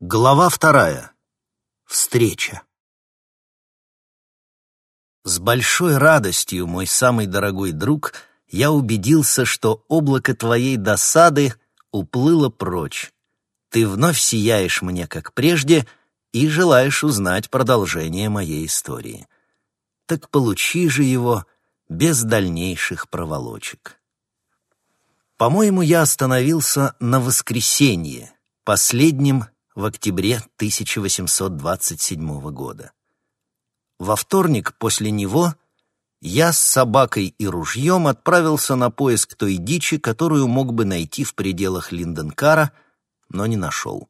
Глава вторая. Встреча. С большой радостью, мой самый дорогой друг, я убедился, что облако твоей досады уплыло прочь. Ты вновь сияешь мне, как прежде, и желаешь узнать продолжение моей истории. Так получи же его без дальнейших проволочек. По-моему, я остановился на воскресенье, последнем в октябре 1827 года. Во вторник после него я с собакой и ружьем отправился на поиск той дичи, которую мог бы найти в пределах Линденкара, но не нашел.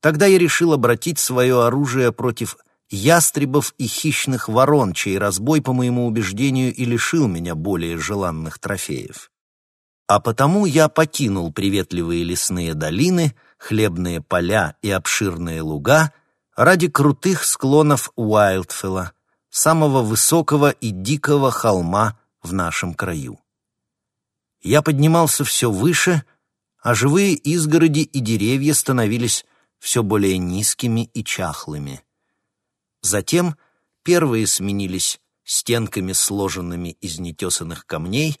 Тогда я решил обратить свое оружие против ястребов и хищных ворон, чей разбой, по моему убеждению, и лишил меня более желанных трофеев. А потому я покинул приветливые лесные долины — хлебные поля и обширные луга ради крутых склонов Уайлдфилла, самого высокого и дикого холма в нашем краю. Я поднимался все выше, а живые изгороди и деревья становились все более низкими и чахлыми. Затем первые сменились стенками, сложенными из нетесанных камней,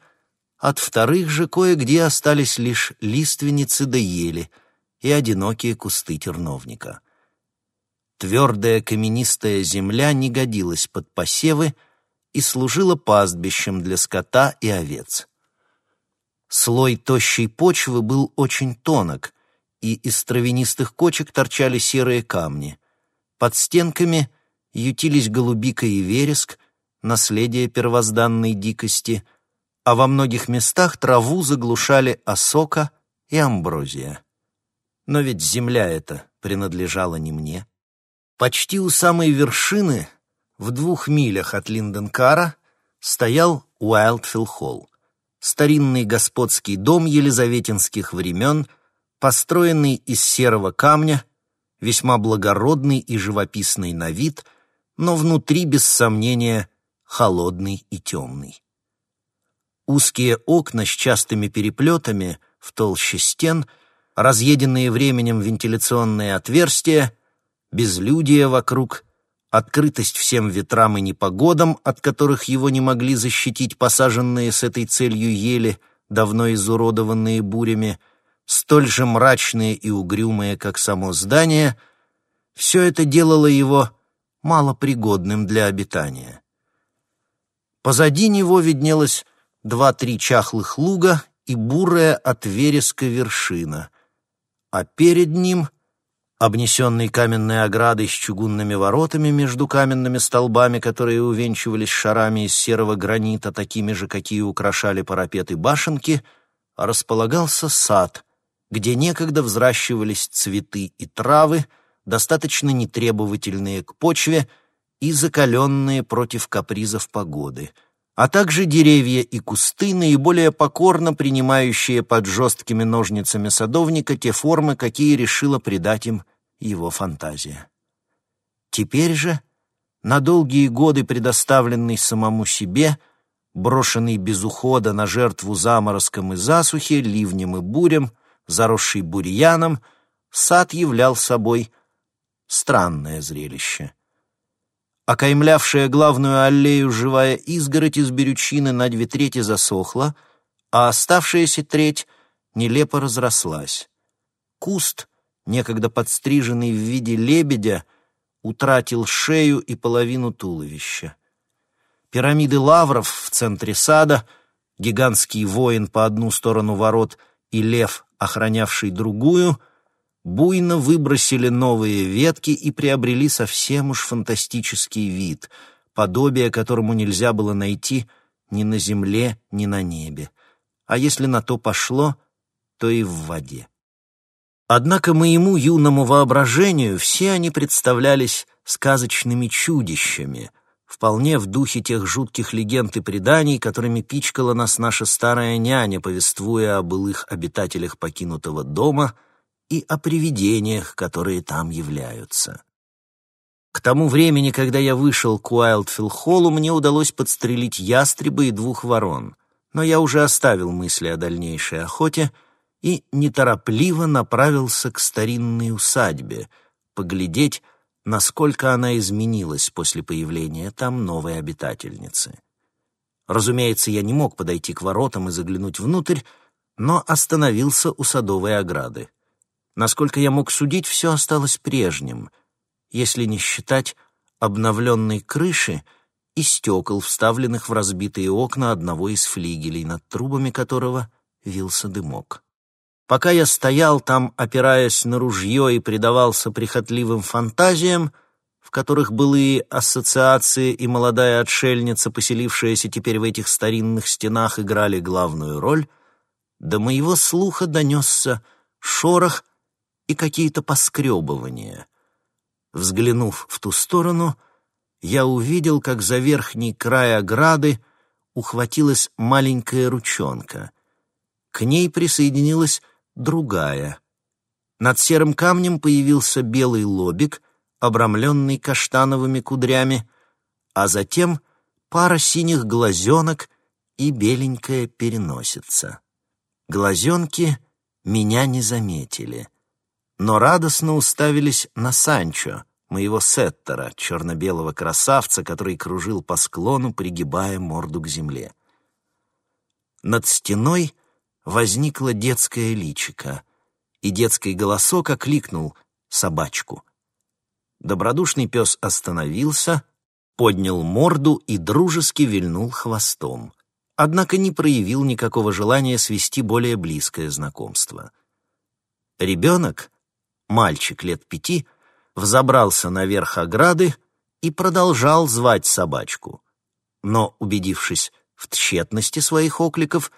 от вторых же кое-где остались лишь лиственницы да ели — и одинокие кусты терновника. Твердая каменистая земля не годилась под посевы и служила пастбищем для скота и овец. Слой тощей почвы был очень тонок, и из травянистых кочек торчали серые камни. Под стенками ютились голубика и вереск, наследие первозданной дикости, а во многих местах траву заглушали осока и амброзия. Но ведь земля эта принадлежала не мне. Почти у самой вершины, в двух милях от Линденкара, стоял Уайлдфилл-холл, старинный господский дом елизаветинских времен, построенный из серого камня, весьма благородный и живописный на вид, но внутри, без сомнения, холодный и темный. Узкие окна с частыми переплетами в толще стен — разъеденные временем вентиляционные отверстия, безлюдие вокруг, открытость всем ветрам и непогодам, от которых его не могли защитить посаженные с этой целью ели, давно изуродованные бурями, столь же мрачные и угрюмые, как само здание, все это делало его малопригодным для обитания. Позади него виднелось два-три чахлых луга и бурая от вереска вершина — а перед ним, обнесенный каменной оградой с чугунными воротами между каменными столбами, которые увенчивались шарами из серого гранита, такими же, какие украшали парапеты башенки, располагался сад, где некогда взращивались цветы и травы, достаточно нетребовательные к почве и закаленные против капризов погоды — а также деревья и кусты, наиболее покорно принимающие под жесткими ножницами садовника те формы, какие решила придать им его фантазия. Теперь же, на долгие годы предоставленный самому себе, брошенный без ухода на жертву заморозкам и засухе, ливнем и бурям, заросший бурьяном, сад являл собой странное зрелище — Окаймлявшая главную аллею живая изгородь из берючины на две трети засохла, а оставшаяся треть нелепо разрослась. Куст, некогда подстриженный в виде лебедя, утратил шею и половину туловища. Пирамиды лавров в центре сада, гигантский воин по одну сторону ворот и лев, охранявший другую — буйно выбросили новые ветки и приобрели совсем уж фантастический вид, подобие которому нельзя было найти ни на земле, ни на небе, а если на то пошло, то и в воде. Однако моему юному воображению все они представлялись сказочными чудищами, вполне в духе тех жутких легенд и преданий, которыми пичкала нас наша старая няня, повествуя о былых обитателях покинутого дома — и о привидениях, которые там являются. К тому времени, когда я вышел к Уайлдфилл-холлу, мне удалось подстрелить ястреба и двух ворон, но я уже оставил мысли о дальнейшей охоте и неторопливо направился к старинной усадьбе, поглядеть, насколько она изменилась после появления там новой обитательницы. Разумеется, я не мог подойти к воротам и заглянуть внутрь, но остановился у садовой ограды. Насколько я мог судить, все осталось прежним, если не считать обновленной крыши и стекол, вставленных в разбитые окна одного из флигелей, над трубами которого вился дымок. Пока я стоял там, опираясь на ружье и предавался прихотливым фантазиям, в которых былые ассоциации и молодая отшельница, поселившаяся теперь в этих старинных стенах, играли главную роль, до моего слуха донесся шорох и какие-то поскребывания. Взглянув в ту сторону, я увидел, как за верхний край ограды ухватилась маленькая ручонка. К ней присоединилась другая. Над серым камнем появился белый лобик, обрамленный каштановыми кудрями, а затем пара синих глазенок и беленькая переносица. Глазенки меня не заметили, но радостно уставились на Санчо, моего сеттера, черно-белого красавца, который кружил по склону, пригибая морду к земле. Над стеной возникло детское личико, и детский голосок окликнул собачку. Добродушный пес остановился, поднял морду и дружески вильнул хвостом, однако не проявил никакого желания свести более близкое знакомство. Ребенок, мальчик лет пяти, взобрался наверх ограды и продолжал звать собачку. Но, убедившись в тщетности своих окликов,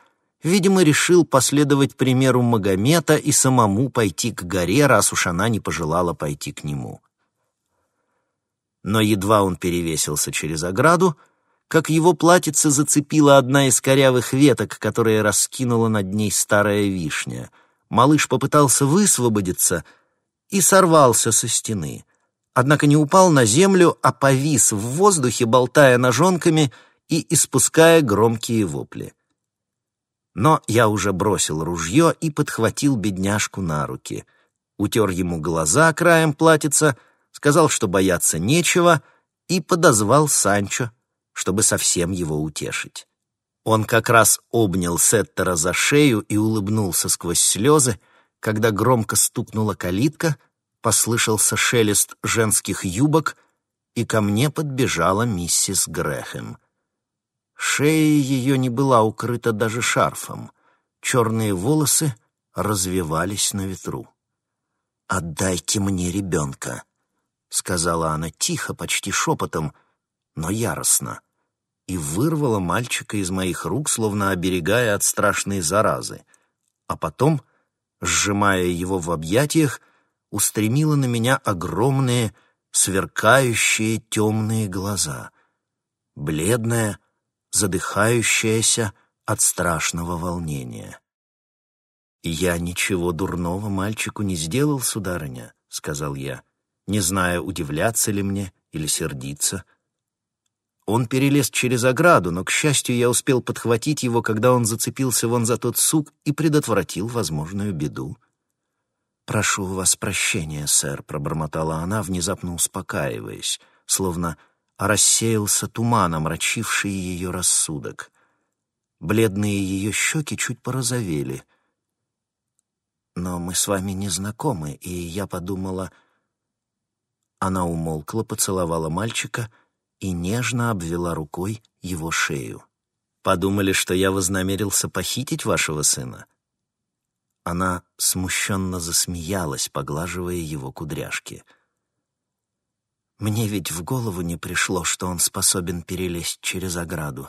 видимо, решил последовать примеру Магомета и самому пойти к горе, раз уж она не пожелала пойти к нему. Но едва он перевесился через ограду, как его платьице зацепила одна из корявых веток, которые раскинула над ней старая вишня. Малыш попытался высвободиться и сорвался со стены. Однако не упал на землю, а повис в воздухе, болтая ножонками и испуская громкие вопли. Но я уже бросил ружье и подхватил бедняжку на руки. Утер ему глаза краем платьица, сказал, что бояться нечего, и подозвал Санчо, чтобы совсем его утешить. Он как раз обнял Сеттера за шею и улыбнулся сквозь слезы, когда громко стукнула калитка, послышался шелест женских юбок, и ко мне подбежала миссис Грэхэм. Шея ее не была укрыта даже шарфом. Черные волосы развивались на ветру. «Отдайте мне ребенка», — сказала она тихо, почти шепотом, но яростно, и вырвала мальчика из моих рук, словно оберегая от страшной заразы, а потом, сжимая его в объятиях, устремила на меня огромные, сверкающие темные глаза. Бледная, задыхающаяся от страшного волнения. «Я ничего дурного мальчику не сделал, сударыня», — сказал я, не зная, удивляться ли мне или сердиться. Он перелез через ограду, но, к счастью, я успел подхватить его, когда он зацепился вон за тот сук и предотвратил возможную беду. «Прошу у вас прощения, сэр», — пробормотала она, внезапно успокаиваясь, словно рассеялся туман, омрачивший ее рассудок. Бледные ее щеки чуть порозовели. «Но мы с вами не знакомы, и я подумала...» Она умолкла, поцеловала мальчика и нежно обвела рукой его шею. «Подумали, что я вознамерился похитить вашего сына?» Она смущенно засмеялась, поглаживая его кудряшки — мне ведь в голову не пришло, что он способен перелезть через ограду.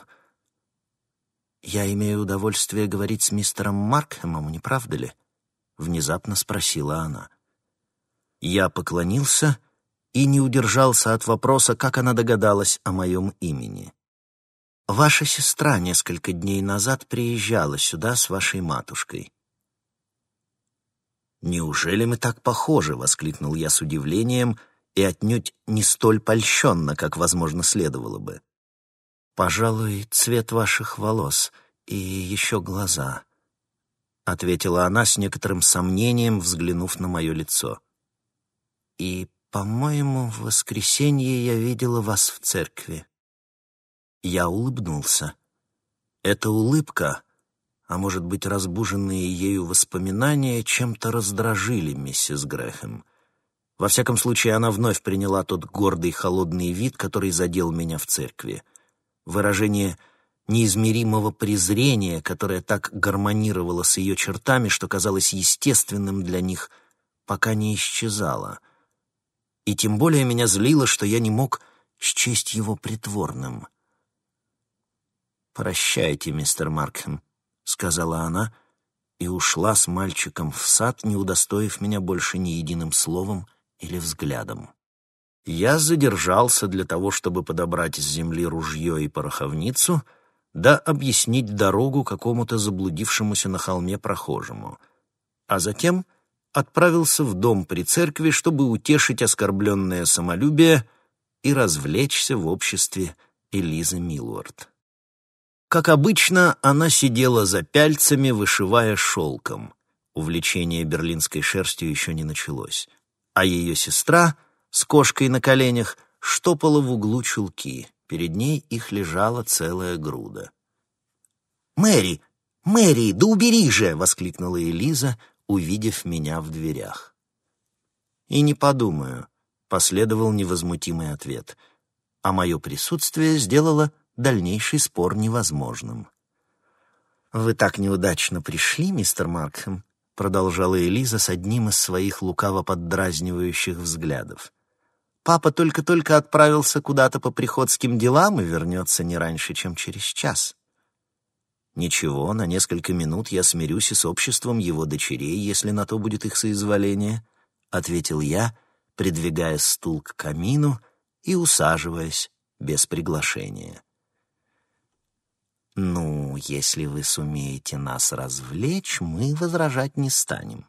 «Я имею удовольствие говорить с мистером Маркхэмом, не правда ли?» — внезапно спросила она. Я поклонился и не удержался от вопроса, как она догадалась о моем имени. «Ваша сестра несколько дней назад приезжала сюда с вашей матушкой». «Неужели мы так похожи?» — воскликнул я с удивлением — и отнюдь не столь польщенно, как, возможно, следовало бы. Пожалуй, цвет ваших волос и еще глаза. — ответила она с некоторым сомнением, взглянув на мое лицо. «И, по-моему, в воскресенье я видела вас в церкви». Я улыбнулся. Эта улыбка, а может быть, разбуженные ею воспоминания, чем-то раздражили миссис Грэхэм. Во всяком случае, она вновь приняла тот гордый холодный вид, который задел меня в церкви. Выражение неизмеримого презрения, которое так гармонировало с ее чертами, что казалось естественным для них, пока не исчезало. И тем более меня злило, что я не мог счесть его притворным. «Прощайте, мистер Маркхэм», — сказала она, и ушла с мальчиком в сад, не удостоив меня больше ни единым словом или взглядом. Я задержался для того, чтобы подобрать с земли ружье и пороховницу — да объяснить дорогу какому-то заблудившемуся на холме прохожему, а затем отправился в дом при церкви, чтобы утешить оскорбленное самолюбие и развлечься в обществе Элизы Милуард. Как обычно, она сидела за пяльцами, вышивая шелком. Увлечение берлинской шерстью еще не началось. А ее сестра с кошкой на коленях штопала в углу чулки. Перед ней их лежала целая груда. «Мэри! Мэри, да убери же!» — воскликнула Элиза, увидев меня в дверях. «И не подумаю», — последовал невозмутимый ответ, а мое присутствие сделало дальнейший спор невозможным. «Вы так неудачно пришли, мистер Маркхэм», — продолжала Элиза с одним из своих лукаво поддразнивающих взглядов. Папа только-только отправился куда-то по приходским делам и вернется не раньше, чем через час. Ничего, на несколько минут я смирюсь и с обществом его дочерей, если на то будет их соизволение, — ответил я, придвигая стул к камину и усаживаясь без приглашения. «Ну, если вы сумеете нас развлечь, мы возражать не станем».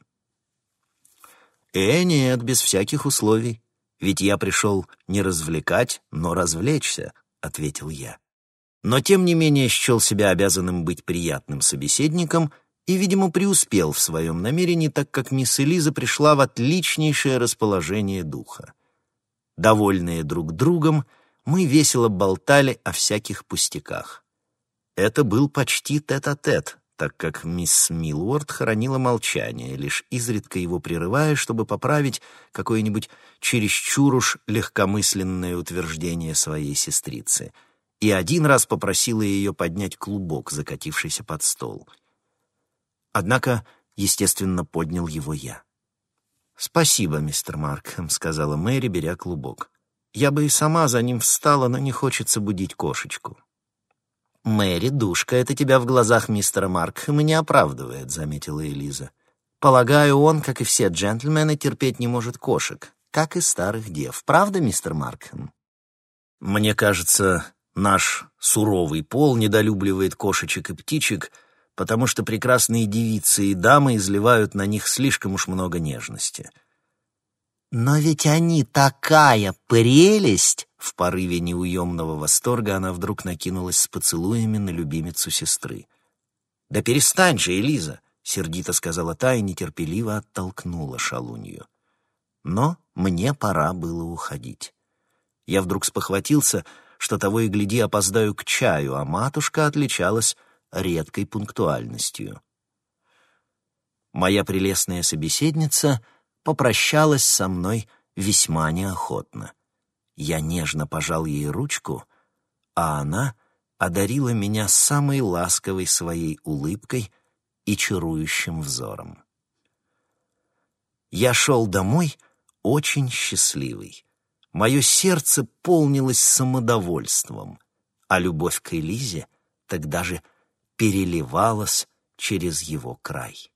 «Э, нет, без всяких условий. Ведь я пришел не развлекать, но развлечься», — ответил я. Но тем не менее счел себя обязанным быть приятным собеседником и, видимо, преуспел в своем намерении, так как мисс Элиза пришла в отличнейшее расположение духа. Довольные друг другом, мы весело болтали о всяких пустяках. Это был почти тет-а-тет, -тет, так как мисс Милуорд хранила молчание, лишь изредка его прерывая, чтобы поправить какое-нибудь чересчур уж легкомысленное утверждение своей сестрицы, и один раз попросила ее поднять клубок, закатившийся под стол. Однако, естественно, поднял его я. «Спасибо, мистер Маркхэм», — сказала Мэри, беря клубок. «Я бы и сама за ним встала, но не хочется будить кошечку». «Мэри, душка, это тебя в глазах мистера Маркхэма не оправдывает», — заметила Элиза. «Полагаю, он, как и все джентльмены, терпеть не может кошек, как и старых дев. Правда, мистер Маркхэм?» «Мне кажется, наш суровый пол недолюбливает кошечек и птичек, потому что прекрасные девицы и дамы изливают на них слишком уж много нежности». «Но ведь они такая прелесть!» В порыве неуемного восторга она вдруг накинулась с поцелуями на любимицу сестры. «Да перестань же, Элиза!» — сердито сказала та и нетерпеливо оттолкнула шалунью. Но мне пора было уходить. Я вдруг спохватился, что того и гляди опоздаю к чаю, а матушка отличалась редкой пунктуальностью. Моя прелестная собеседница попрощалась со мной весьма неохотно. Я нежно пожал ей ручку, а она одарила меня самой ласковой своей улыбкой и чарующим взором. Я шел домой очень счастливый. Мое сердце полнилось самодовольством, а любовь к Элизе тогда же переливалась через его край.